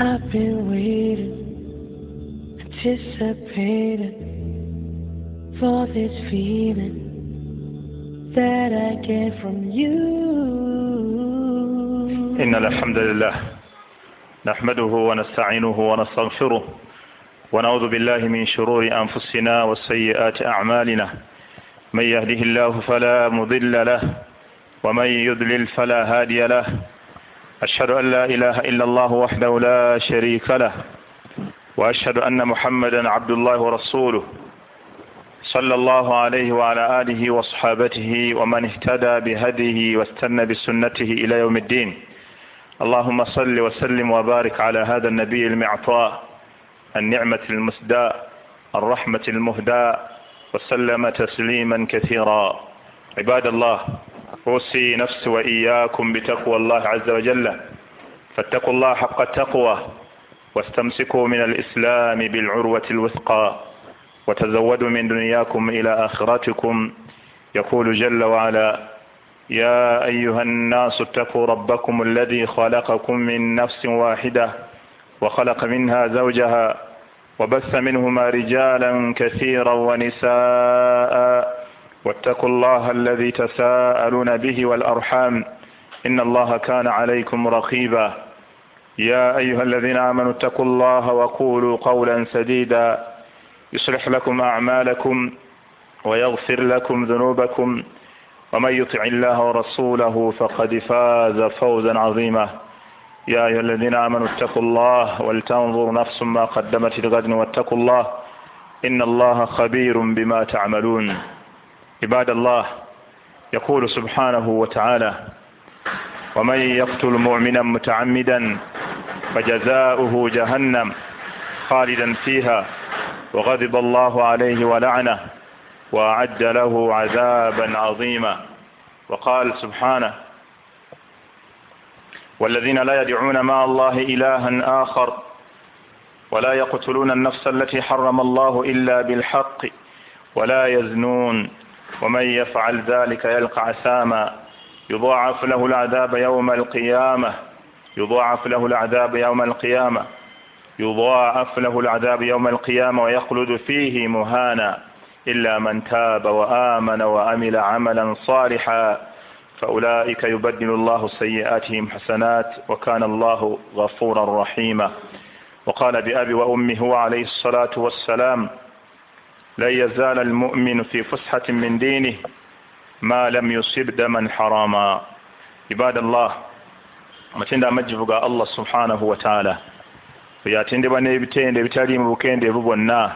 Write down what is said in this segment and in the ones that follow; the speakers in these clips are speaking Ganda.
I've been waiting, anticipating for this feeling that I get from you. إن الحمد لله نحمده ونستعينه ونستغفره ونعوذ بالله من شرور أنفسنا وسيئات أعمالنا من يهده الله فلا مضل له ومن يضلل فلا هادي له أشهد أن لا إله إلا الله وحده لا شريك له وأشهد أن محمدا عبد الله ورسوله صلى الله عليه وعلى آله وصحابته ومن اهتدى بهديه واستنى بسنته إلى يوم الدين. اللهم صل وسلم وبارك على هذا النبي المعطاء النعمة المسداء الرحمة المهداء وسلم تسليما كثيرا. عباد الله أوصي نفسي وإياكم بتقوى الله عز وجل. فاتقوا الله حق التقوى واستمسكوا من الإسلام بالعروة الوثقى وتزودوا من دنياكم إلى آخرتكم. يقول جل وعلا يا أيها الناس اتقوا ربكم الذي خلقكم من نفس واحدة وخلق منها زوجها وبث منهما رجالا كثيرا ونساء واتقوا الله الذي تساءلون به والأرحام إن الله كان عليكم رقيبا. يا أيها الذين آمنوا اتقوا الله وقولوا قولا سديدا. يصلح لكم أعمالكم ويغفر لكم ذنوبكم. ومن يطع الله ورسوله فقد فاز فوزا عظيما. يا أيها الذين آمنوا اتقوا الله ولتنظر نفس ما قدمت لغد واتقوا الله إن الله خبير بما تعملون. عباد الله يقول سبحانه وتعالى ومن يقتل مؤمنا متعمدا فجزاؤه جهنم خالدا فيها وغضب الله عليه ولعنه وأعد له عذابا عظيما. وقال سبحانه والذين لا يدعون مع الله إلها آخر ولا يقتلون النفس التي حرم الله إلا بالحق ولا يزنون ومن يفعل ذلك يلقى عساما يضاعف له العذاب يوم القيامة. يضاعف له العذاب يوم القيامة. يضاعف له العذاب يوم القيامة ويخلد فيه مهانا. إلا من تاب وآمن وعمل عملا صالحا فأولئك يبدل الله سيئاتهم حسنات وكان الله غفورا رحيما. وقال بأبي وأمه عليه الصلاة والسلام لن يزال المؤمن في فسحة من دينه ما لم يصب دما حراما عباد الله amatende amajjivu ga allah subhanahu wataala yatendebwa n'ebitende ebitali mu bukendeevu bwonna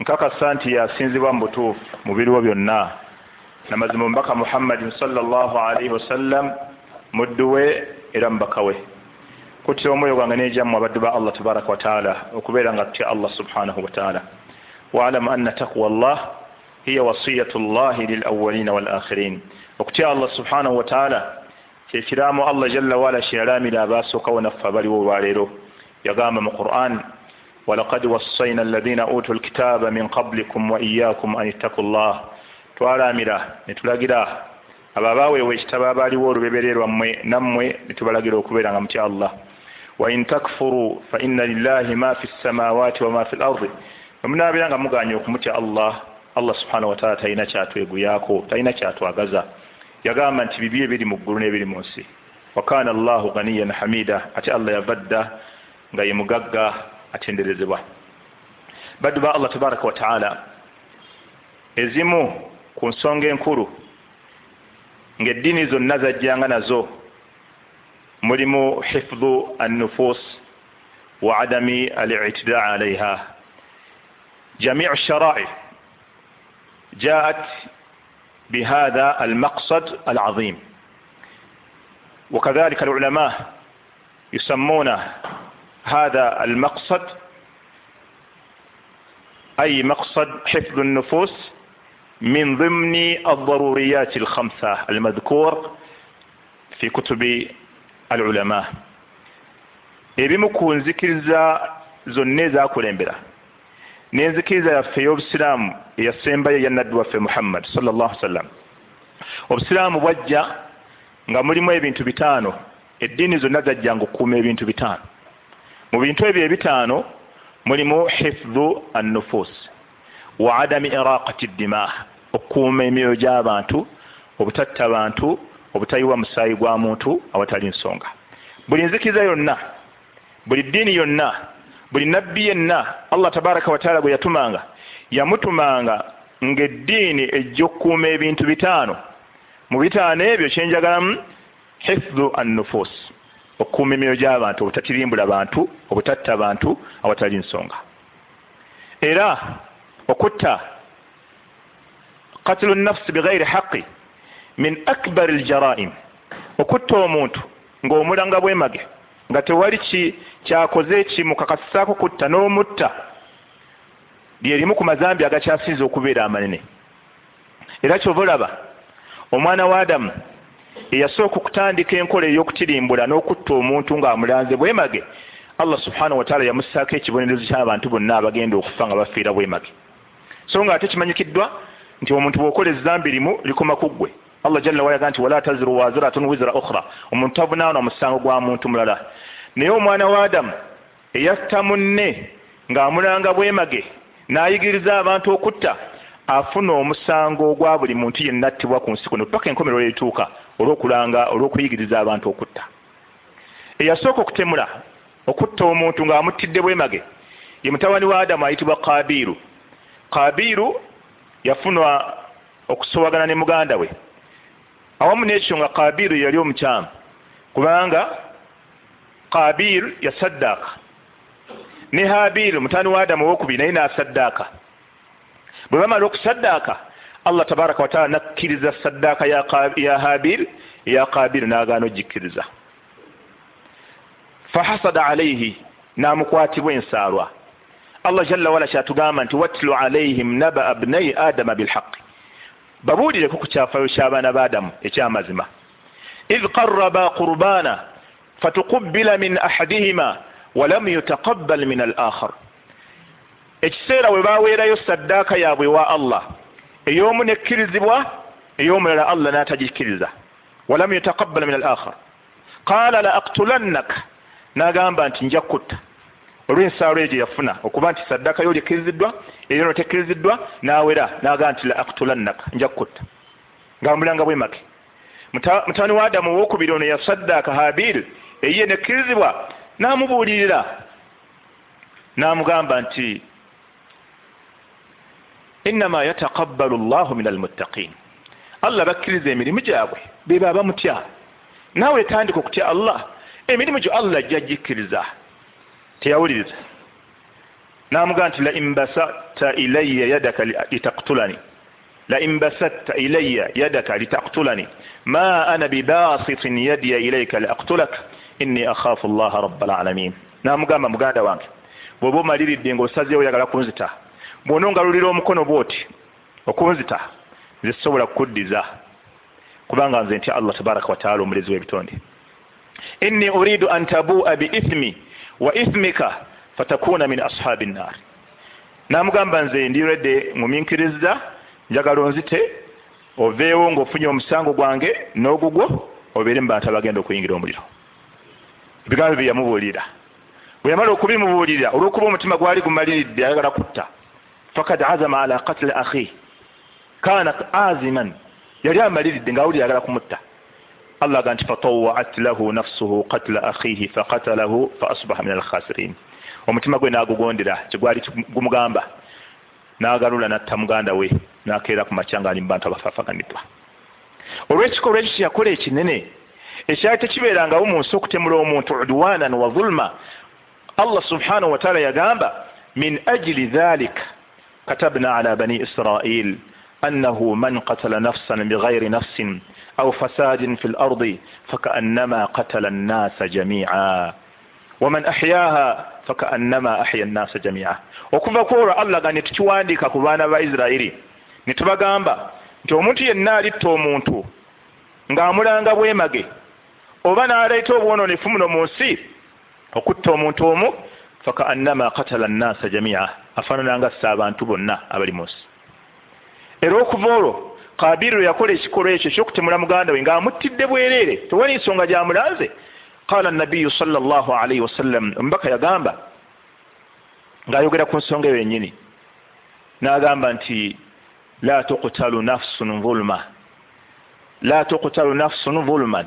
nkakasa nti yasinzibwa mu butuufu mu biriwo byonna namazima omubaka muhammadin salllahu alaihi wasallam muddu we era mubaka we kuttira omwoyo gwange n'ejammu abaddu ba allah tabaraka wataala okubeera nga tutya allah subhanahu wataala واعلم أن تقوى الله هي وصية الله للأولين والآخرين. اكتيا الله سبحانه وتعالى في كلام الله جل وعلا شرام لا بأس كون فبل وواريرو. يقام القرآن ولقد وصينا الذين أوتوا الكتاب من قبلكم وإياكم أن اتقوا الله. تعالى ميرا نتولا جدا أبابا ويشتبا بالي وورو ببرير ومي نموي نتولا جدا وكبيرا الله. وإن تكفروا فإن لله ما في السماوات وما في الأرض. Bwemunaabeera nga muganya okumutya allah allah subhanahu wataala talina kyatweguyaako talina kyatwagaza. Yagamba nti bibi ebiri mu ggulu n'ebiri mu nsi. Wa kana allahu ganiyan hamida ate allah yavadda nga ye mugagga atenderezebwa. Baddu ba allah tabaraka wataala ezimu ku nsonga enkulu ng'eddiini zonna zajjanga nazo mulimu hifdhu annufus wa adami al-itidaa alaiha جميع الشرائع جاءت بهذا المقصد العظيم. وكذلك العلماء يسمون هذا المقصد أي مقصد حفظ النفوس من ضمن الضروريات الخمسة المذكور في كتب العلماء. ebimu ku nzikiriza zonna ezakulembera n'enzikiriza yaffe ey'obusiraamu eyasembayo eya naddu waffe muhammad sallallahu sallam obusiraamu bwajja nga mulimu ebintu bitaano eddiini zonna zajjanga okukuuma ebintu bitaano. Mu bintu ebyo ebitaano mulimu hifdhu annufus wa adami iraqati ddima okukuuma emyoyo gy'abantu obutatta bantu obutayiwa musaayi gwa muntu awatali nsonga. Buli nzikiriza yonna buli ddiini yonna buli nabbi yenna allah tabaraka wataala gwe yatumanga yamutumanga ng'eddiini ejja okukuuma ebintu bitaano. Mu bitaano ebyo kyenjagalamu hifdhu annufus okukuuma emyoyo gy'abantu obutatirimbula bantu obutatta bantu awatali nsonga. Era okutta katulu nafsi bighairi haqi min akbar aljaraim okutta omuntu ng'omulanga bwemage nga tewali kyakoze kimukakasisaako kutta n'omutta lyerimu ku mazambi agakyasinza okubeera amanene. Era kyova olaba omwana wa adamu eyasooka okutandika enkola ey'okutirimbula n'okutta omuntu ng'amulanze bwemage allah subhanahu wataala yamussaako ekibonerezo ky'abantu bonna abagenda okufa nga bafiira bwemage. So nga ate kimanyikiddwa nti omuntu bw'okola ezambi limu likoma ku ggwe allah jalla wayaga nti wala taziru waziratun wizira ukhra. Omuntu tavunaana musango gwa muntu mulala. Naye omwana wa adamu eyatta munne ng'amulanga bwemage n'ayigiriza abantu okutta afuna omusango ogwa buli muntu yenna attibwa ku nsi kuno paka enkomero erituuka olw'okulanga olw'okuyigiriza abantu okutta. Eyasooka okutemula okutta omuntu ng'amuttidde bwemage ye mutabani wa adamu ayitibwa kabiiru kabiiru yafunwa okusobagana ne muganda we awamu n'ekyo nga kabiiru yali omukyamu kubanga kabiiru yasaddaaka ne habiiru mutani wa adamu owokubiri naye n'asaddaaka bwe bamala okusaddaaka allah tabaraka wataala nakkiriza saddaaka ya habiiru eya kabiiru n'agaana ogikkiriza. Fahasada alaihi n'amukwatibwa ensaalwa. Allah jalla wala kyatugamba nti watlu alaihim naba abnai adama bilhaqi babuulireko ku kyafayo ky'abaana ba adamu ekyamazima id qaraba qurbana fatukubbila min ahadihima walam yutaqabbal min al akhar ekiseera we baweerayo saddaaka yaabwe wa allah ey'omu nekkirizibwa ey'omulala allah n'atagikkiriza walam yutaqabbal min al akhar qaala la aktulannaka n'agamba nti nja olw'ensaalo egyo yafuna okuba nti saddaaka yo likkiriziddwa eryono tekkiriziddwa n'awera n'agamba nti la aktulannaka nja kutta. Ng'amulanga bwemake mutani wa adamu owokubiri ono yasaddaaka habiiri eyiye nekkirizibwa n'amubuulirira. N'amugamba nti innama yataqabbalu llahu min almuttaqin. Allah bakkiriza emirimu gyabwe beba abamutya naawe tandika okutya allah emirimu gyo allah ajja gikkiriza teyawuliriza. N'amugamba nti lain basatta ilayya yadaka litaktulani lain basatta ilayya yadaka litaktulani ma ana bibasitin yadiya ilayka liaktulaka inni akhaafu llaha raba alalamin n'amugamba muganda wange bw'oba omaliridde ng'osazeewo oyagala kunzita bw'onongalulira omukono bw'oti okunzita nze sisobola kukuddiza kubanga nze ntya allah tabaraka wataala omulezi w'ebitonde. Inni uridu an tabua biithmi wa ithmika fatakuuna min ashaabi nnaari n'amugamba nze ndiredde nguminkiriza njagala onzite oveewo ng'ofunye omusango gwange n'ogugwo obeere mu bantu abagenda okuyingira omuliro. Ebigambo bye yamubuulira. Bwe yamala okubimubuulira olw'okuba omutima gwali gumaliridde ayagala kutta. Fakad azama ala katili akhi. Kana aziman yali amaliridde ng'awulira ayagala kumutta allah aga nti fatawaat lahu nafsuhu katila akhihi fakatalahu fa asbaha min alkhasirin omutima gwe n'agugondera kyegwali gumugamba n'agalula natta muganda we n'akeera ku makya ng'ali mu bantu abafaafaganidwa olw'ekikolwa ekyo kyeyakola ekinene ekyali tekibeerangawo mu nsi okutemula omuntu udwanan wa zulma allah subhanahu wataala yagamba min ajili dhalika katabna ala bani israil annahu man qatala nafsan bighairi nafsin au fasadin fi lardi fakaannama qatala annasa jamia waman ahyaha fakaannama ahya annasa jamia okuva ku olwo allah ga netukiwandiika ku baana ba isirairi netubagamba nti omuntu yenna alitta omuntu ng'amulanga bwemage oba n'aleeta obwononefu muno mu nsi okutta omuntu omu fakaannama katala nnasa jamia afaanananga ssa abantu bonna abali mu nsi era okuva olwo kabiru yakola ekikolwa ekyo ekyokutemula muganda we ng'amuttidde bwereere. Tewali nsonga gyamulanze qala nabiyu sal llah alaihi wasallam omubaka yagamba ng'ayogera ku nsonga eyo yennyini n'agamba nti la tuqtalu nafsun vulma la tuqtalu nafsun vulman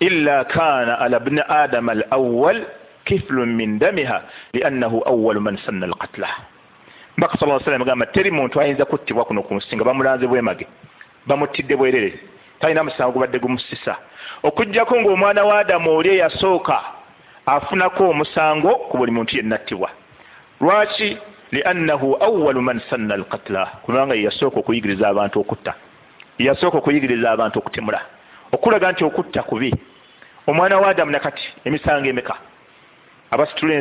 illa kana ala bni adama al awal kiflun min damiha liannahu awalu man sanna alqatla mbaka sa sallam agamba teri muntu ayinza kuttibwa kuno ku nsi nga bamulanze bwemage bamuttidde bwerere talina musango gubadde gumusisa. Okugjako ng'omwana wa adamu oli eyasooka afunako omusango ku buli muntu yennattibwa lwaki? Liannahu awalu man sanna alqatla. Kubanga yeyasooka okuyigiriza abantu okutta. Yeyasooka okuyigiriza abantu okutemula. Okulaga nti okutta kubi. Omwana wa adamu nakati emisango emeka abasitula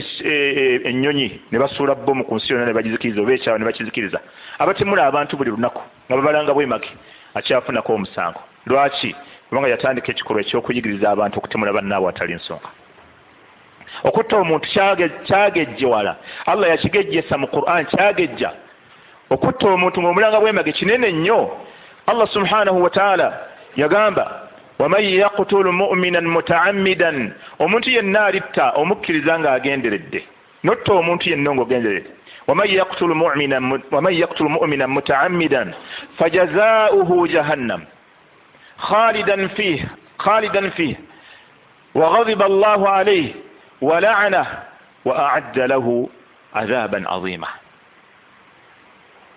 ennyonyi ne basuula bomu ku nsi yonna ne bagizikiriza oba ekyawo ne bakizikiriza abatemula abantu buli lunaku nga babalanga bwemage akyafunako omusango. Lwaki? Kubanga yatandika ekikolwa ekyokuyigiriza abantu okutemula bannaabwe atali nsonga. Okutta omuntu kyagejjewala allah yakigejjesa mu quran kyagejja. Okutta omuntu ngaomulanga bwemage kinene nnyo allah subhanahu wataala yagamba waman yaqtulu muminan mutaamidan omuntu yenna alitta omukkiriza ng'agenderedde. Notta omuntu yenna ng'ogenderedde. waman yaqtulu muminan mutaamidan fajazauhu jahannam khalidan fih khalidan fih waghadiba allahu alayhi wala'anah wa aadda lahu adhaban azima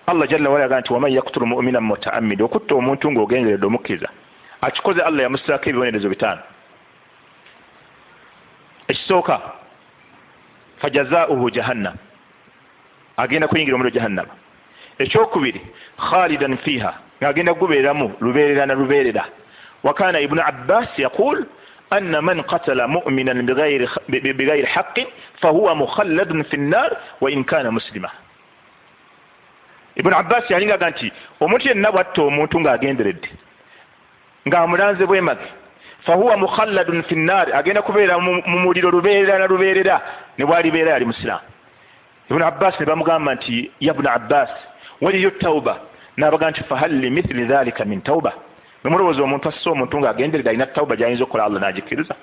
allah jalla wala yagaa nti waman yaqtulu muminan mutaamida okutta omuntu ng'ogenderedde omukkiriza akikoze allah yamussaako ebibonerezo bitaano ekisooka fajazauhu jahannam. Agenda kuyingira omuliro jahannama ekyokubiri khalidan fiha. Ng'agenda kugubeeramu lubeerera na lubeerera. Wakana ibunu abbas yaqul anna man qatala muminan bigayri haqqin fahuwa mukhalladun fi nnar wa in kana muslima. Ibunu abbas yalingaga nti omuntu yenna bwatta omuntu ng'agenderedde ng'amulanze bwemage fahuwa mukhalladun fi nnaari agenda kubeera mu muliro lubeerera na lubeerera ne bwalibeera yali musiraamu. Ibunu abbas ne bamugamba nti ya bunu abbas waliyo tauba nabaga nti fahal limithili dhalika min tauba nemulowooza omuntu asse omuntu ng'agenderedde alina tauba gyayinza okukola allah n'agikkiriza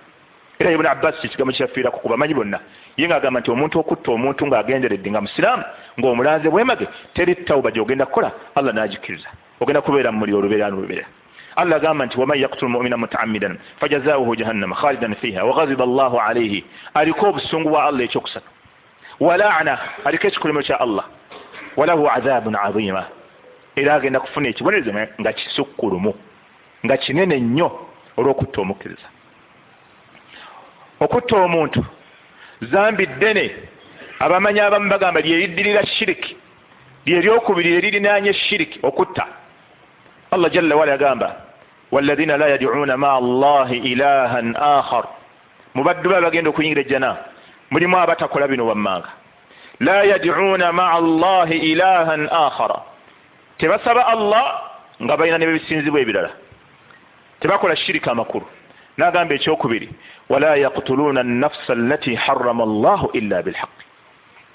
era ibunu abbas kyekigambo kyafiirako ku bamanyi bonna. Ye ng'agamba nti omuntu okutta omuntu ng'agenderedde nga musiraamu ng'omulanze bwemage teri tauba gy'ogenda kukola allah n'agikkiriza ogenda kubeera mu muliro olubeerera nolubeerera allah agamba nti waman yaktul mumina mutaamidan fajazauhu jahannama khalidan fiha wagaziba allahu alaihi aliko obusungu bwa allah ekyokusatu walana aliko ekikolimo kya allah walahu adhabun azima era agenda kufuna ekibonerezo nga kisukkulumu nga kinene nnyo olw'okutta omukkiriza okutta omuntu zambi ddene abamanyi abamu bagamba lyeriddirira shiriki lyeryokubiri lyeririnaanye shiriki okutta allah jalla wala yagamba walladhina la yad'una maa allahi ilahan akhar. Mubaddu ba bagenda okuyingira ejjana mulimu abatakola bino wammanga. La yad'una maa allahi ilahan akhara tebasaba allah nga balina ne bebisinzibwa ebirala. Tebakola shirika amakulu. Nagamba ekyokubiri wala yaktuluuna nafsa allati harama allahu illa bilhaqi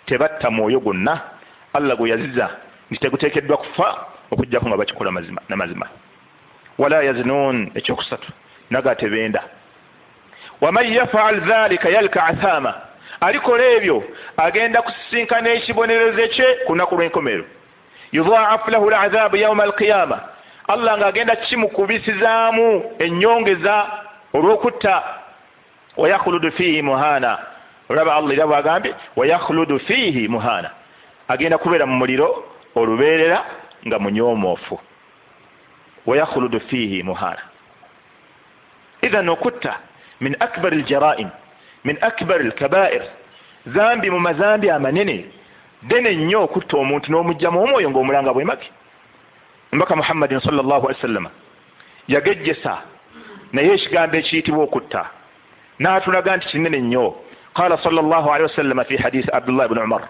tebatta mwoyo gwonna allah gwe yaziza nti teguteekeddwa kufa okugjako nga bakikola namazima wala yazinuun ekyokusatu naga tebenda. Waman yafaal dhalika yalka athama alikola ebyo agenda kusisinkana ekibonerezo kye ku lunaku lw'enkomero yudhaafu lahu ladhabu yauma alqiyama allah ng'agenda kimukubisizaamu ennyongeza olw'okutta. Wayakhuludu fiihi muhaana olaba allah era bwagambye wayakhuludu fiihi muhaana. Agenda kubeera mu muliro olubeerera nga munyomoofu wayakhuludu fiihi muhaana idhan okutta min akbar aljaraim min akbar alkabair zambi mu mazambi amanene dene nnyo okutta omuntu n'omugjamu omwoyo ng'omulanga bwemage mbaka muhammadin sal llah ali sallama yagejjesa naye ekigambo ekiyitibwa okutta n'atulaga nti kinene nnyo qala sal llah alihi wasallama fi hadisi abdullah bni umar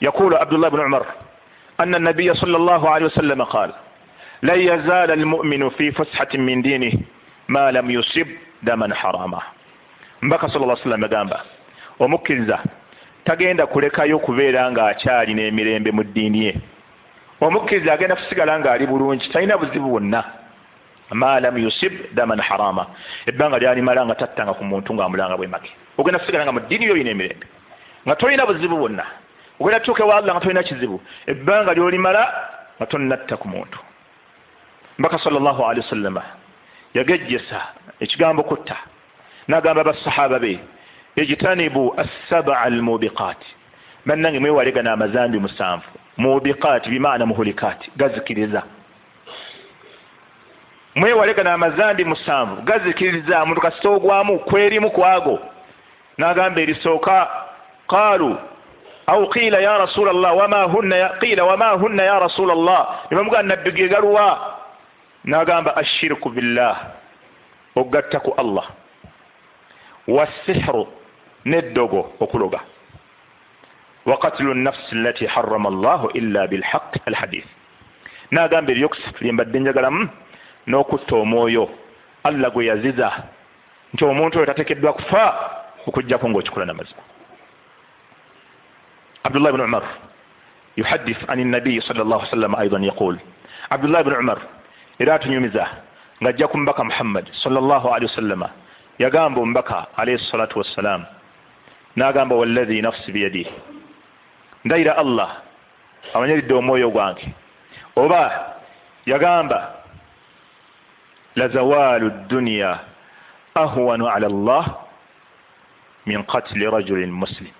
yaqulu abdullah bni umar أن النبي صلى الله عليه وسلم قال لن يزال المؤمن في فسحة من دينه ما لم يصب دما حراما mbaka sal lla sallam agamba omukkiriza tagenda kulekayo kubeera ng'akyalina emirembe mu ddiini ye omukkiriza agenda kusigala ng'ali bulungi talina buzibu bwonna ma lam yusib daman harama ebbanga lyalimala nga tattanga ku muntu ngaamulanga bwemake ogenda kusigala nga mu ddiini yo oyina emirembe nga tolina buzibu bwonna ogenda tutuuke wa allah nga tolina kizibu ebbanga lyolimala nga tonnatta ku muntu. Mbaka sal llahu alehi wasallama yagejjesa ekigambo kutta n'agamba basahaba be ejitanibu assaba almubiqaati bannange mwewalegana amazambi musanvu. Mubiqaati bimaana muhulikaati gazikiriza. Mwewalegana amazambi musanvu gazikiriza muntu kasita ogwamu kwerimu kwago n'agamba erisooka qaalu au qiila ya rasula llah qiila wama hunna ya rasula llah ne bamugaa nabbi ge galuwa n'agamba ashirku billah ogatta ku allah. Wasihru neddogo okuloga. Wa qatlu nafsi allati harama allahu illa bilhaq alhadith n'agamba eryokusatu lyembadde njagalamu n'okutta omwoyo. Allah gwe yaziza nti omuntu oyo tatekeddwa kufa okujjako ngaokikola namazima abdullah bni umar yuhadith an nabiyi sal llah sallam aidan yaqul abdullah bni umar era atunyumiza ng'ajja ku mbaka muhammad sal llah alihi wasallama yagamba omubaka alayhi salatu wassalam n'agamba wallahi nafsi biyadi ndayira allah amanyiridde omwoyo gwange oba yagamba lazawalu dduniya ahwanu ala llah min qatli rajulin muslim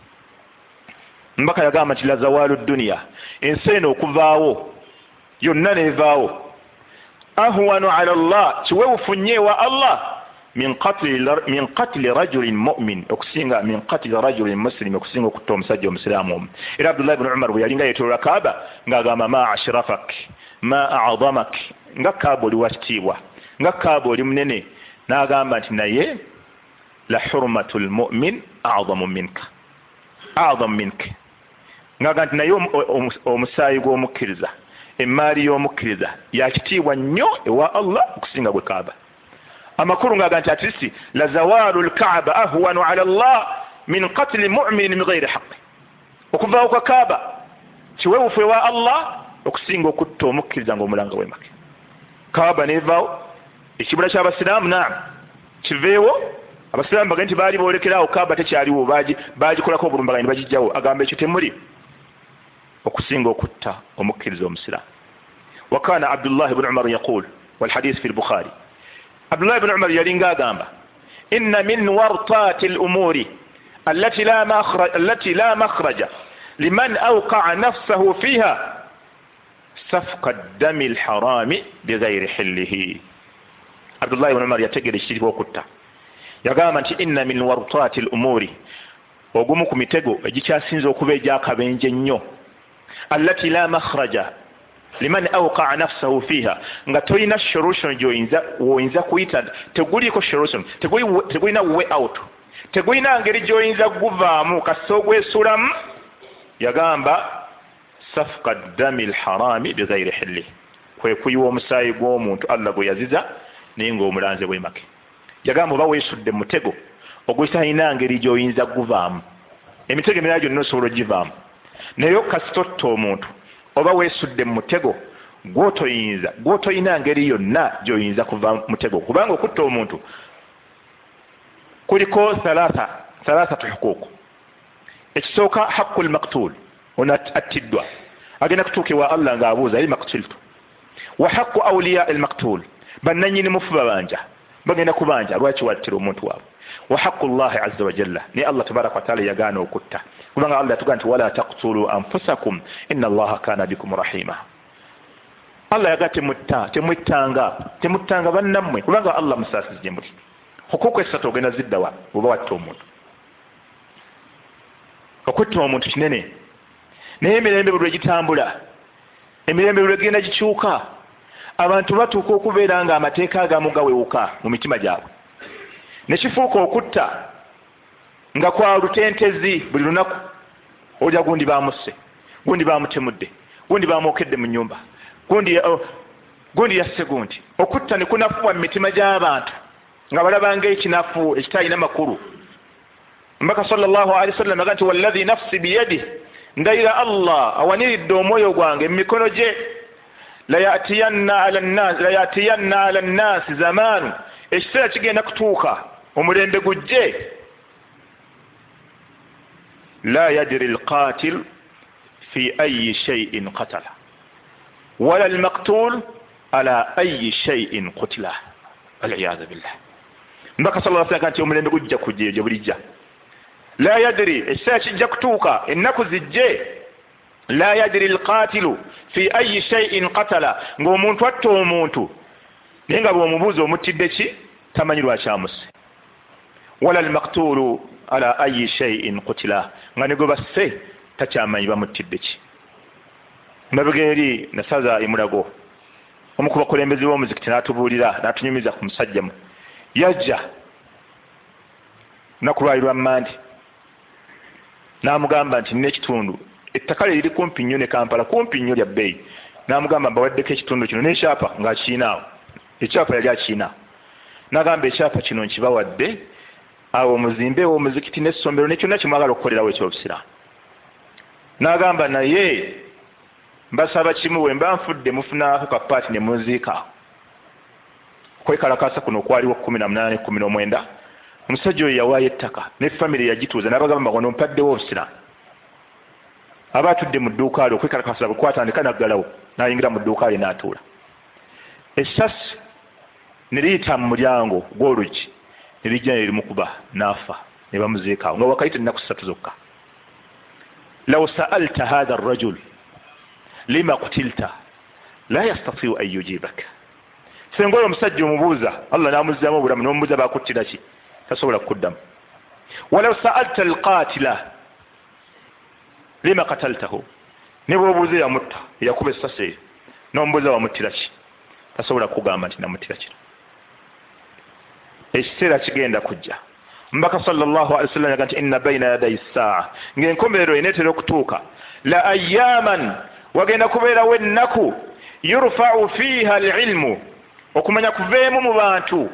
mbaka yagamba nti lazawalu dduniya ensi eno okuvaawo yonna nevaawo. Ahwanu ala llah kiwewufu nnyeewa allah? Min qatli rajulin mumin okusinga min qatli rajulin muslim okusinga okutta omusajja omusiraamu omu. Era abdullahi bni umar bwe yalinga yetolola kaaba ng'agamba ma ashrafak ma adamak nga kaaba oli wakitiibwa nga kaaba oli munene n'agamba nti naye la hurmatu lmumin adamu minka adamu minka ngaaga nti naye omusaayi gw'omukkiriza emaali y'omukkiriza yakitiibwa nnyo ewa allah okusinga gwe kaaba. Amakulu ngaaga nti atisi la zawalu lkaaba ahwanu ala llah min qatli muminin min gairi haqi okuvaawo kwa kaaba kiwewufu ewa allah okusinga okutta omukkiriza ngaomulanga wemake kaaba nevaawo ekibula kyabasiraamu naam kiveewo abasiraamu bagee nti baali boolekerawo kaaba tekyaliwo bagikolako obulumbaganyi ne bagijjawo agamba ekyo temuli okusinga okutta omukkiriza omusiraamu wakana abdullahi bni umar yaqul walhadith fi lbukhari abdullahi bni umar yalinga agamba inna min wartati lumuri allati la makhraja liman awqaa nafsahu fiha safka ddami lharami bigayri hillihi abdullahi bni umar yategera ekitibwa okutta yagamba nti inna min wartati lumuri ogumu ku mitego egikyasinza okuba egyakabenje nnyo allati la makhraja liman awqaa nafsahu fiha nga tolina solution gyoyinza kuyita teguliiko solution tegulina way out tegulina ngeri gyoyinza guvaamu kasita ogwesulamu yagamba safka ddami lharami bigayri hilli kwe kuyiwa omusaayi gw'omuntu allah gwe yaziza naye ngaomulanze bwemake yagamba oba weesudde mutego ogwetalina ngeri gyoyinza guvaamu emitego emirala gyonna osobola ogivaamu naye kasitotta omuntu oba weesudde mu mutego gwotoyinza gwotoyina ngeri yonna gyoyinza kuva mutego. Kubanga okutta omuntu kuliko thalatha thalathatu huquuqu ekisooka haqu lmaktul ono attiddwa. Agenda kutuuka ewa allah ng'abuuza li maktultu wa haqu auliya lmaktul bannanyini mufuba banja bagenda kubanja lwaki wattira omuntu waabwe? Wa haqu llahi aza wajalla naye allah tabaraka wataala yagaana okutta. Kubanga allah yatugaa nti wala taktulu anfusakum ina allaha kana bikum rahima. Allah yagaa temutta temwettanga temuttanga bannammwe. Kubanga allah musaasizi gye muli. Hukuku esatu ogenda ziddawa oba watta omuntu. Okwetta omuntu kinene. Naye emirembe bwe lwegitambula emirembe bwe lwegenda gikyuka abantu batuuka okubeera nga amateeka agamu gawewuka mu mitima gyabwe. Nekifuuka okutta nga kwa lutentezi buli lunaku olya gundi bamusse gundi bamutemudde gundi bamwokedde mu nyumba gundi uh, gundi yasse gundi. Okutta nekunafuwa mu mitima gy'abantu nga balabanga ekinafu ekitalina makulu. Mbaka sallallahu alaihi wasallam aga nti wallahi nafsi biyadi ndayira allah awaniridde omwoyo gwange mu mikono gye layatiyanna ala nnasi zamaanu ekiseera kigenda kutuuka omulembe gujje la yadiri lqatil fi ayi shaiin qatala wala almaktul ala ayi shaiin qutila waliyadu billah mbaka sa llaga nti omulembe gujja kujja egyo bulijja la yadiri ekiseera kijja kutuuka ennaku zijje la yadiri lqatilu fi ayi shaiin qatala. Ng'omuntu atta omuntu naye nga bweomubuuza omuttidde ki tamanyi lwakyamuse wala almaktulu ala ayi shaiin qutila. Nga ne gwe basse takyamanyi bamuttidde ki. Mabega eri nasaza emulago. Omu ku bakulembezi b'omuzikiti n'atubuulira n'atunyumiza ku musajjamu yajja. Naku lwali lwa mmandi. N'amugamba nti nina ekitundu ettaka lye liri kumpi nnyo ne kampala kumpi nnyo lya bbeeyi n'amugamba mbawaddeko ekitundu kino n'ekyapa ng'akiinaawo ekyapa yali akiinaawo n'agamba ekyapa kino nkibawadde awo omuzimbeewo omuzikiti n'essomero ne kyonna kimwagala okukolerawo ekyobusiraamu. N'agamba naye mbasaba kimu bwe mba nfudde mufunaako kapaati ne munziikaawo kwekalakasa kuno okwaliwo kumi na munaana ne kumi n'omwenda. Omusajja oyo yawaayo ettaka ne famire yagituuza n'abagamba ono mpaddewo obusiraamu aba atudde mu dduuka lye okwekalakasa bwe kwatandika naggalawo n'ayingira mu dduuka lye n'atuula. Essasi ne liyita mu mulyango gw'oluggi ne lijja ne limukuba n'afa ne bamuziikaawo nga wakayita ennaku ssatu zokka. Law sa'alta hatha arrajul lima kutilta la yastatiu an yujibak senga oyo omusajja omubuuza allah n'amuzzamu obulamu n'omubuuza bakuttira ki? Tasobola kukuddamu. Walaw sa'alta alqatila lima kataltahu? Ne bwobuuza yamutta eyakuba essasi eyo n'omubuuza wamuttira ki? Tasobola kukugamba nti namuttira kino ekiseera kigenda kujja. Mbaka sallallahu alaihi wasallam yaga nti inna baina yadayi saa ng'enkomerero eneetera okutuuka. La ayaman wagenda kubeerawo ennaku yurfau fiiha alilmu okumanya kuveemu mu bantu.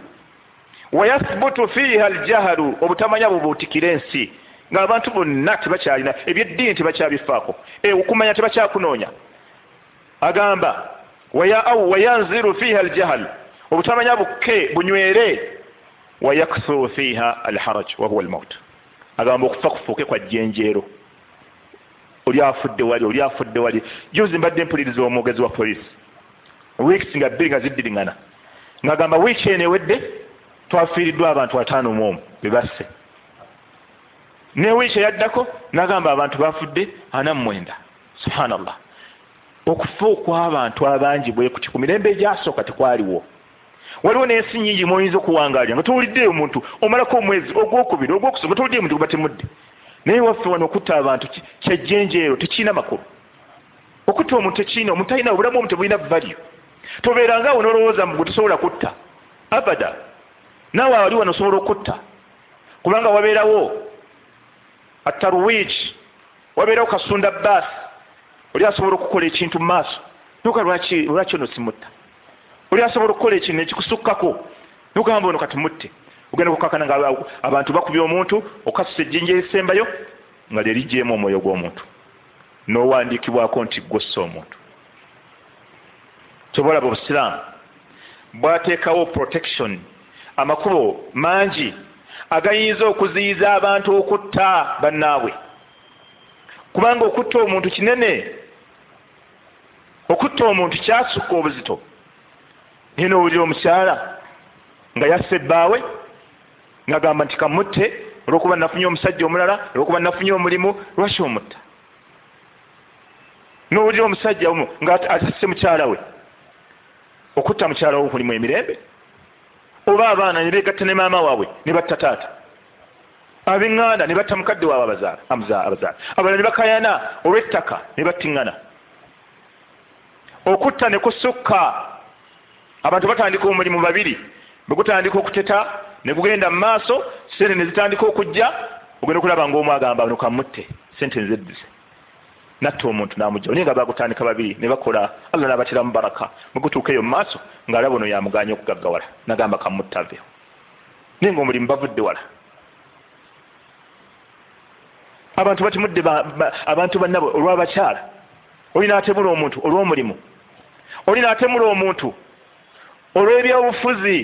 Wayathbutu fiiha aljahalu obutamanya bubuutikira ensi ng'abantu bonna tebakyalina ebyeddiini tebakyabifaako. E, okumanya tebakyakunoonya. Agamba au wayanziru fiiha aljahal obutamanya bukke bunywere. Wayaksuru fiiha alharaj wahuwa almaut agamba okufa kufuuke kwa jjenjeero. Oli afudde wali oli afudde wali. Juzi mbadde mpuliriza omwogezi wa polisi wiikisi nga bbiri nga ziddiringana. Ng'agamba wiiki eno ewedde twafiiriddwa abantu ataano mu omu bebasse ne wiiki eyaddako n'agamba abantu bafudde ana mumwenda subhanallah. Okufa okw'abantu abangi bwe kuti ku mirembe egyasooka tekwaliwo. Waliwo n'ensi nyingi mwoyinza okuwangalya. Nga towuliddeyo omuntu omalako omwezi ogwokubiri ogwokusoma nga towuliddeyo omuntu gubatemudde naye waffe wano okutta abantu kyajjenjeero tekiina makulu. Okutta omuntu tekiina omuntu alina obulamu omu tebulina value. Tobeerangaawo nolowooza mbu gwe tosobola kutta. Abada naawe wali wano osobola okutta. Kubanga wabeerawo atarwij wabeerawo kasunda baasi oli asobola okukola ekintu mu maaso. Noga lwaki ono simutta? Oli asobola okukola ekintu nekikusukkako nogamba ono kati mutte. Ogenda kukakana nga abantu bakubya omuntu okasusa ejjinja erisembayo nga lyerijjeemu omwoyo gw'omuntu. N'owandiikibwako nti gwossa omuntu. Kyobalaba obusiraamu bwateekawo protection amakubo mangi agayinza okuziyiza abantu okutta bannaabwe. Kubanga okutta omuntu kinene okutta omuntu kyasukka obuzito. Naye n'owulira omukyala nga yasse ebbaawe ngagamba nti kamutte olwokuba nafunye omusajja omulala olwokuba nafunye omulimu lwaki omutta? N'owulira omusajja omu nga asisse mukyala we okutta mukyala wo kulimu emirembe oba abaana ne begatta ne maama waabwe ne batta taata. Abeŋŋanda ne batta mukadde waabwe abazaala abalala ne bakayana olw'ettaka ne battiŋŋana. Okutta ne kusukka abantu batandika omulimu babiri. Bwe gutandika okuteta ne gugenda mu maaso sente ne zitandika okujja ogenda okulaba ngaomu agamba no kamutte sente nzeddize natta omuntu namugjawo naye nga bagutandika babiri ne bakola allah nabatiramu baraka. Bwe gutuuka eyo mu maaso ng'alaba ono yamuganya okugaggawala nagamba kamutta aveyo naye ngaomulimu bavudde wala. Abantu batimudde abantu bannabo olw'abakyala olina atebula omuntu olw'omulimu. Oli naatemula omuntu olw'ebyobufuzi.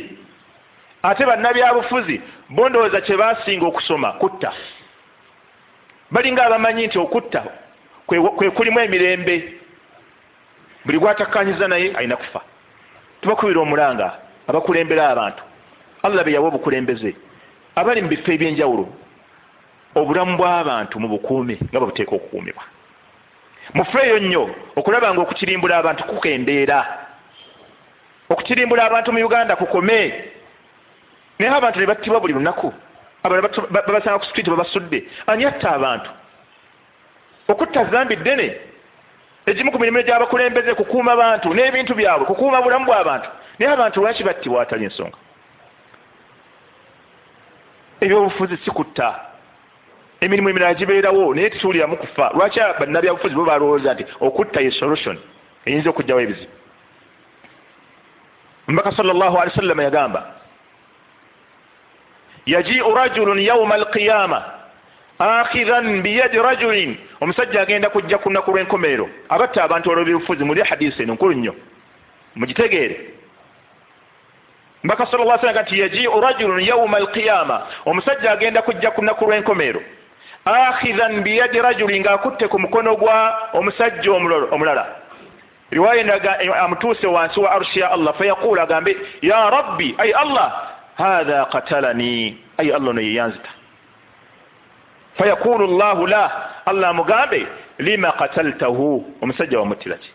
Ate bannabyabufuzi bondowooza kye basinga okusoma kutta. Balinga abamanyi nti okutta kwe kulimu emirembe. Buli gwatakkanyiza naye alina kufa. Tubakubira omulanga abakulembera abantu. Allah be yawa obukulembeze. Abali mu bifo ebyenjawulo obulamu bw'abantu mu bukuume nga babuteeka okukuumibwa. Mufeeyo nnyo okulaba nga okukirimbula abantu kukendeera. Okukirimbula abantu mu uganda kukome. Naye abantu ne battibwa buli lunaku. Abalala babasanga ku street babasudde. Ani atta abantu okutta zambi ddene egimu ku mirimu gy'abakulembeze kukuuma bantu n'ebintu byabwe kukuuma bulamu bw'abantu naye abantu lwaki battibwa atali ensonga? Ebyobufuzi si kutta emirimu emirala gibeerawo naye tetuwuliramu kufa. Lwaki bannabyabufuzi bo balowooza nti okutta ye solution eyinza okugjawo ebizibu? Mbaka sal llah ali wasallama yagamba yajiu rajulun yauma alqiyama akhiran biyadi rajulin. Omusajja agenda kujja ku lunaku lw'enkomerero abatta abantu olw'ebyobufuzi muli hadisi eno nkulu nnyo. Mugitegeere. Mbaka sal llah sallam nti yajiu rajulun yauma alqiyama. Omusajja agenda kujja ku lunaku lw'enkomerero akhiran biyadi rajuli ng'akutte ku mukono gwa omusajja omulala riwaya ndaga amutuuse wansi wa arshi ya allah fayaqulu agambe ya rabbi ai allah hatha qatalani. Ai allah ono yeyanzita fayaqulu llahu la. Allah amugambe lima qataltahu. Omusajja wamuttira ki?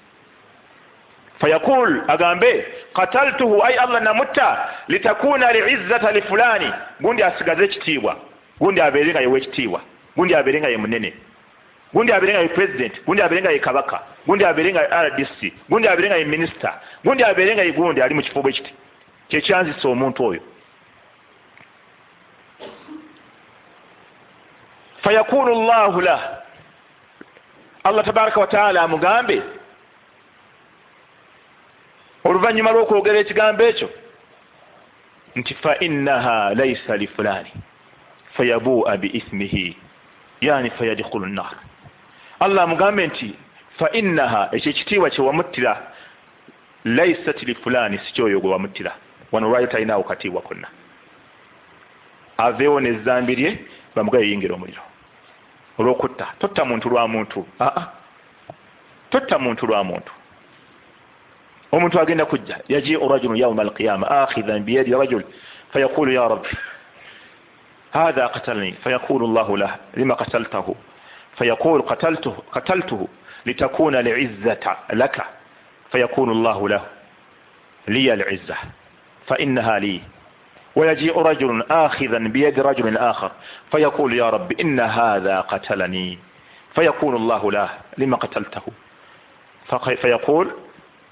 Fayaqul agambe qataltuhu ai allah namutta litakuna liizzata lifulani gundi asigaze ekitiibwa gundi abeere nga yewekitiibwa gundi abeere nga ye munene gundi abeere nga ye president gundi abeere nga ye kabaka gundi abeere nga ye rdc gundi abeere nga ye minisita gundi abeere nga ye gundi ali mu kifo bwe kiti. Kyekyanzisa omuntu oyo fayakunu llahu lah. Allah tabaraka wataala amugambe. Oluvannyuma lw'okwogera ekigambo ekyo nti fa innaha laisa lifulani fayabua biismihi yani fayadkhulu nnar allah amugambe nti fa innaha ekyo ekitiibwa kyewamuttira laisat lifulani si kyoyo gwe wamuttira. Wano lwayo talinaawo katiibwa konna aveewo nezambi lye bamugaye yingira omuliro olwokutta totta muntu lwa muntu aa totta muntu lwa muntu omuntu agenda kujja yajiu rajulu yauma alqiyama akhidhan biyadi rajul fayaqulu ya rabbi هذا قتلني فيقول الله له لما قتلته فيقول قتلته قتلته لتكون العزة لك فيقول الله له لي العزة فإنها لي ويجيء رجل آخذا بيد رجل آخر فيقول يا رب إن هذا قتلني. فيقول الله له لما قتلته؟ فيقول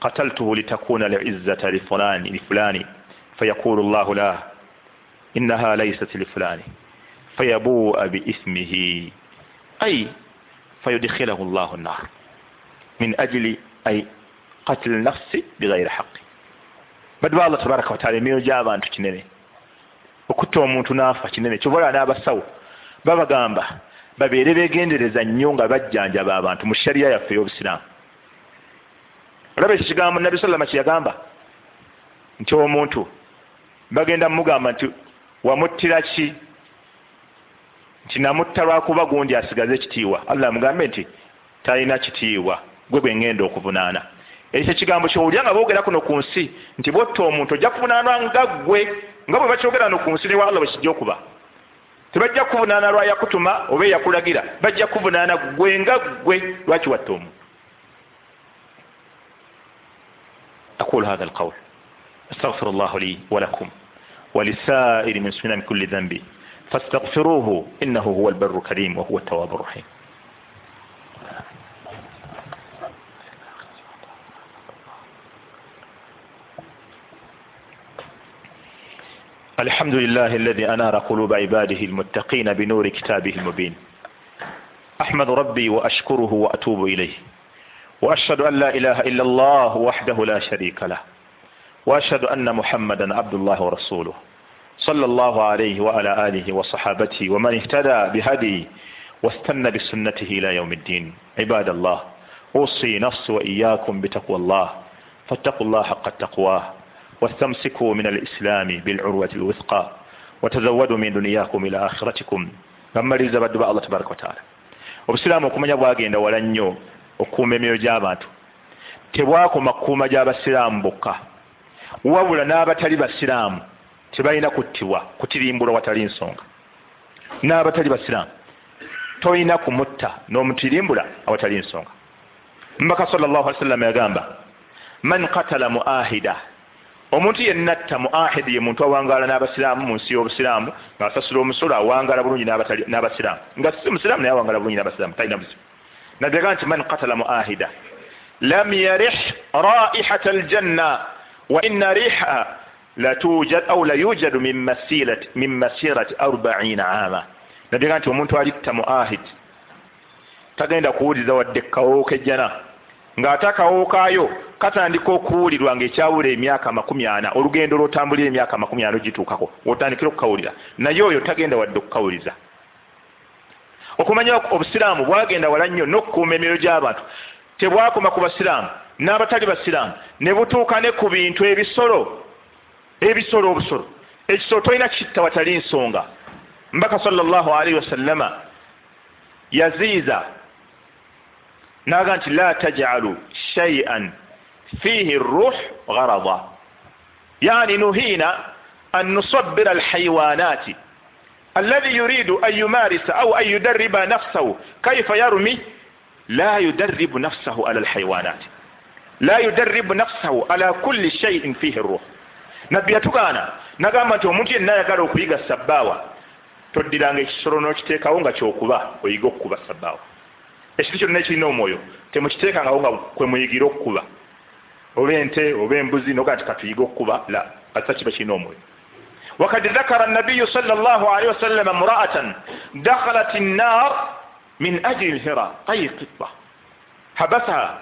قتلته لتكون العزة لفلان لفلان. فيقول الله له إنها ليست لفلان. فيبوء باسمه أي فيدخله الله النار. من أجل أي قتل النفس بغير حق. badde allah tabaraka wataala emyoyo gy'abantu kinene okutta omuntu n'afa kinene. Kyobola n'abasawo babagamba babeere beegendereza nnyo nga bajjanjaba abantu mu shariya yaffe ey'obusiraamu. Olaba ekyo kigambo nabi sallama kyeyagamba nti omuntu bagenda mumugamba nti wamuttira ki nti namutta lwakuba gundi asigaze ekitiibwa. Allah amugambe nti talina kitiibwa gwe gwe ngenda okuvunaana. Ekyo ekigambo kyowulya nga boogera kuno ku nsi nti botta omuntu ojja kuvunaanwa nga ggwe nga bwe bakyogera no ku nsi newa allah bwe okuba tebajja kuvunaana lwayakutuma oba eyakulagira bajja kuvunaana ggwe nga ggwe lwaki watta omuntu aqulu hatha alqawl استغفر الله لي ولكم المسلمين من كل ذنب فاستغفروه إنه هو البر الكريم وهو التواب الرحيم الحمد لله الذي أنار قلوب عباده المتقين بنور كتابه المبين. أحمد ربي وأشكره وأتوب إليه. وأشهد أن لا إله إلا الله وحده لا شريك له. وأشهد أن محمدا عبد الله ورسوله. صلى الله عليه وعلى آله وصحابته ومن اهتدى بهدي واستنى بسنته إلى يوم الدين. عباد الله أوصي نفسي وإياكم بتقوى الله. fattaku llah haqa taqwah wastamsiku min alislami bilurwati lwithqa watazawadu min duniyakum ila akhiratikum bammaliriza baddu ba allah tabaraka wataala obusiraamu okumanya bwagenda wala nnyo okukuuma emyoyo gy'abantu tebwakoma kukuuma gy'abasiraamu bokka wabula n'abatali basiraamu tebalina kuttibwa kutirimbulwa watali nsonga n'abatali basiraamu tolina kumutta n'omutirimbula awatali nsonga mbaka sallallahu alaihi wasallam yagamba man katala muahida omuntu yennatta muahidi ye muntu awangaala n'abasiraamu mu nsi y'obusiraamu ng'asasula omusolo awangaala bulungi n'abasiraamu nga si musiraamu naye awangaala bulungi n'abasiraamu talina buzibu naddega nti man katala muahida lam yarih raihata aljanna wa inna riha latujad au layujadu min masirati arbaina ama naddega nti omuntu alitta muahid tagenda kuwuliriza wadde kawokejjana ng'ate akawookayo katandika okuwulirwa ng'ekyawula emyaka amakumi ana olugendo lwotambulira emyaka amakumi ana ogituukako otandikira okukawulira. Naye oyo tagenda wadde okukawuliza. Okumanya obusiraamu bwagenda wala nnyo n'okukuuma emyoyo gy'abantu. Tebwakoma ku basiraamu n'abatali basiraamu ne butuuka ne ku bintu ebisolo ebisolo obusolo. Ekisolo tolina kitta watali nsonga. Mbaka sallallahu alaihi wasallama yaziiza ناغان لا تجعلوا شيئا فيه الروح غرضا. يعني نهينا أن نصبر الحيوانات. الذي يريد أن يمارس أو أن يدرب نفسه كيف يرمي؟ لا يدرب نفسه على الحيوانات. لا يدرب نفسه على كل شيء فيه الروح. nabbi yatugaana nagamba nti omuntu yenna ayagala okuyiga sabbaawa toddiranga ekisolo n'okiteekawo nga kyokuba oyiga ekintu kyonna ekirina omwoyo temukiteekangawo nga kwe muyigira okukuba oba ente oba embuzi noga nti katuyiga okukuba la asa kiba kirina omwoyo وقد ذكر النبي صلى الله عليه وسلم امرأة دخلت النار من أجل الهرى أي قطة حبسها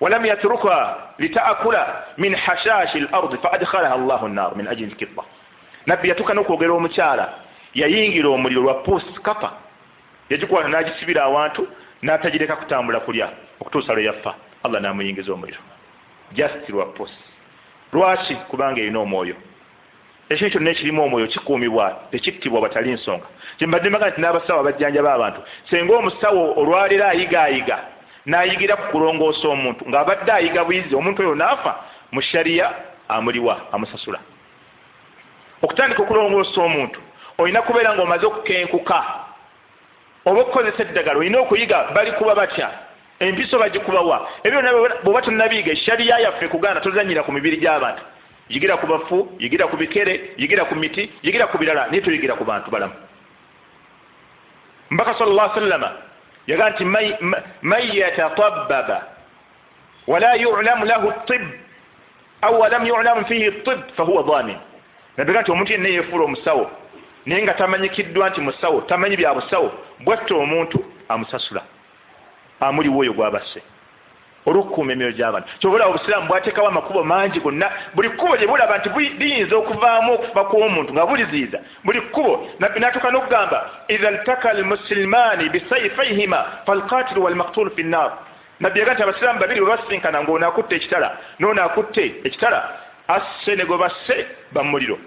ولم يتركها لتأكل من حشاش الأرض فأدخلها الله النار من أجل القطة نبي يتوكا نوكوغera omukyala yayingira omuliro lwa post kapa yagikwata n'agisibira awantu n'atagireka kutambula kulya okutuusa lwe yafa allah n'amuyingiza omuliro. Just lwa post lwaki? Kubanga erina omwoyo. Ekintu kyonna ekirimu omwoyo kikuumibwa tekittibwa batali nsonga. Kyembadde mbaga nti n'abasawo abajjanjaba abantu senga omusawo olwaleero ayigaayiga n'ayigira ku kulongoosa omuntu ng'abadde ayiga buyizi omuntu oyo n'afa mu shariya amuliwa amusasula. Okutandika okulongoosa omuntu olina kubeera ng'omaze okukenkuka oba okukozesa eddagala olina okuyiga bali kuba batya? Empiso bagikubawa. Ebyo bwoba tonnabiyiga eshariya yaffe kugaana tozanyira ku mibiri gy'abantu. Yigira ku bafu yigira ku bikere yigira ku miti yigira ku birala naye toyigira ku bantu balamu. Mbaka sal llah sallama yaga nti man yatatababa wala yulamu lahu tib au walam yulamu fihi tib fahuwa dhamin. Nabega nti omuntu yenna yefuula omusawo naye nga tamanyikiddwa nti musawo tamanyi bya busawo bwatta omuntu amusasula amuliwo oyo gwabasse olwokukuuma emyoyo gy'abantu. Kyobula obusiraamu bwateekawo amakubo mangi gonna buli kkubo gye bulaba nti liyinza okuvaamu okufa kw'omuntu nga buliziiza buli kkubo nabbi natuuka n'okugamba idha ltaka almusilimaani bisayfaihima falqatilu walmaktulu fi nnar nabbi yaga nti abasiraamu babiri bwe basinkana ng'ono akutte ekitala n'ono akutte ekitala asse ne gwe basse bamuliro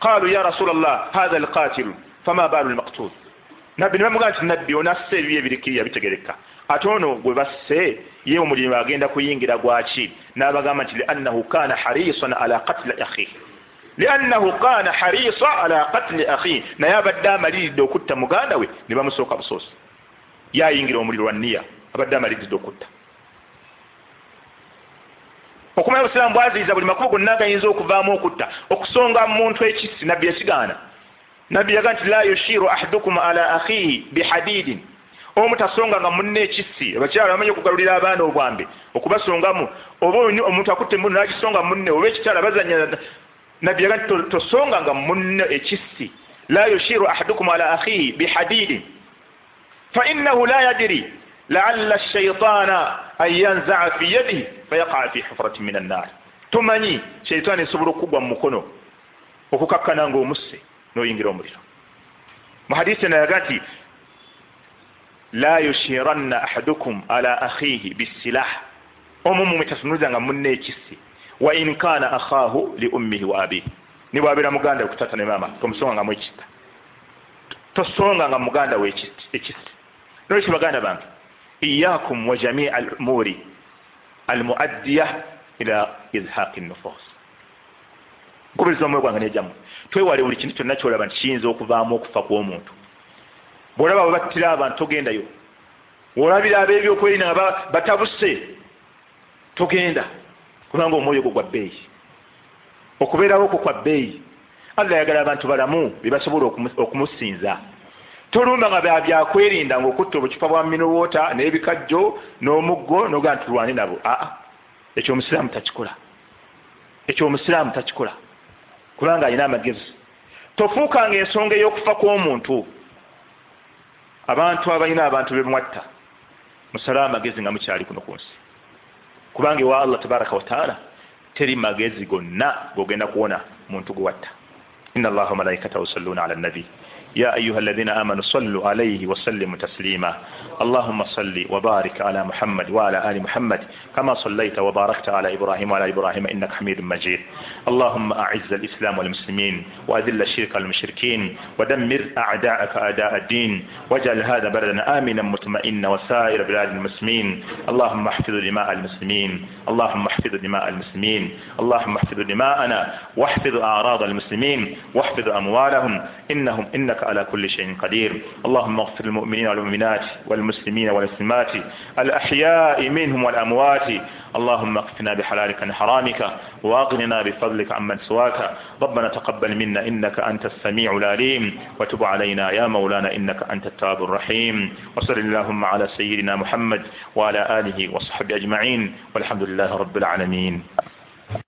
qaalu ya rasula llah hatha alqatilu fama baalu lmaktul nabbi ne bamugamba nti nabbi ono asse ebibi ebirikirira bitegereka ate ono gwe basse ye omulimu agenda kuyingira gwaki n'abagamba nti liannahu kana harisan ala katili akhi liannahu kana harisa ala katili akhi naye abadde amaliridde okutta muganda we ne bamusooka busoosi yayingira omuliro lwa niya abadde amaliridde okutta okumanya obusiraamu bwaziiza buli makubo gonna gayinza okuvaamu okutta. Okusonga muntu ekisi nabbi yakigaana nabbi yaga nti la yushiru ahadukum ala akhihi bihadidin. Omu tasonganga munne ekisi abakyala bamanye okugalulira abaana obwambe okubasongamu. Oba omuntu akutte munne nakisonga munne oba ekitala bazanya nabbi yaga nti tosonganga munne ekisi. La yushiru ahadukum ala akhihi bihadidin. Fainahu la yadiri laalla shaitana an yanzaa fi yadihi fayaqa fi hufratin min annar tumanyi shaitaani esobola okugwa mu mukono okukakkana nga omusse n'oyingira omuliro mu hadisi nayaga nti la yushiranna ahadukum ala akhihi bisilah omu mumwe tasunuzanga munne ekisi wa in kana akhahu li ummihi wa abihi nibwabira muganda we kutata ne maama tomusongangamu ekista tosonganga muganda we ekista nolwekyo baganda bange iyakum wa jamii al umuri almuaddiya ila izhaqi nufus nkubiriza omwoyo gwange nejamu. Twewale buli kintu kyonna kyolaba nti kiyinza okuvaamu okufa kw'omuntu. Bwolaba bwebattira abantu togendayo olabira ab'ebyokwerinda nga batabuse togenda. Kubanga omwoyo gwo gwa bbeeyi. Okubeerawo kwo kwa bbeeyi. Allah yagala abantu balamu bebasobola okumusinza tolumba nga babyakwerinda ngaokutta obucupa bwa minowoota n'ebikajjo n'omuggo noga nti tulwane nabo. Aa ekyo omusiraamu takikola ekyo omusiraamu takikola kubanga alina amagezi. Tofuukanga ensonga ey'okufa kw'omuntu. Abantu abalina abantu bemwatta musale amagezi nga mukyali kuno ku nsi. Kubanga ewa allah tabaraka wataala teri magezi gonna gogenda kuwona muntu gwewatta ina allaha wamalaikatahu yusalluna ala nabi يا أيها الذين آمنوا صلوا عليه وسلموا تسليما. اللهم صل وبارك على محمد وعلى آل محمد كما صليت وباركت على إبراهيم وعلى إبراهيم إنك حميد مجيد. اللهم أعز الإسلام والمسلمين وأذل الشرك والمشركين ودمر أعداءك أعداء الدين واجعل هذا بلدنا آمنا مطمئنا وسائر بلاد المسلمين. اللهم احفظ دماء المسلمين. اللهم احفظ دماء المسلمين. اللهم احفظ دماءنا واحفظ أعراض المسلمين واحفظ أموالهم. إنهم إنك على كل شيء قدير. اللهم اغفر المؤمنين والمؤمنات والمسلمين والمسلمات الأحياء منهم والأموات. اللهم اقفنا بحلالك عن حرامك وأغننا بفضلك عمن سواك. ربنا تقبل منا إنك أنت السميع العليم. وتب علينا يا مولانا إنك أنت التواب الرحيم. وصل اللهم على سيدنا محمد وعلى آله وصحبه أجمعين. والحمد لله رب العالمين.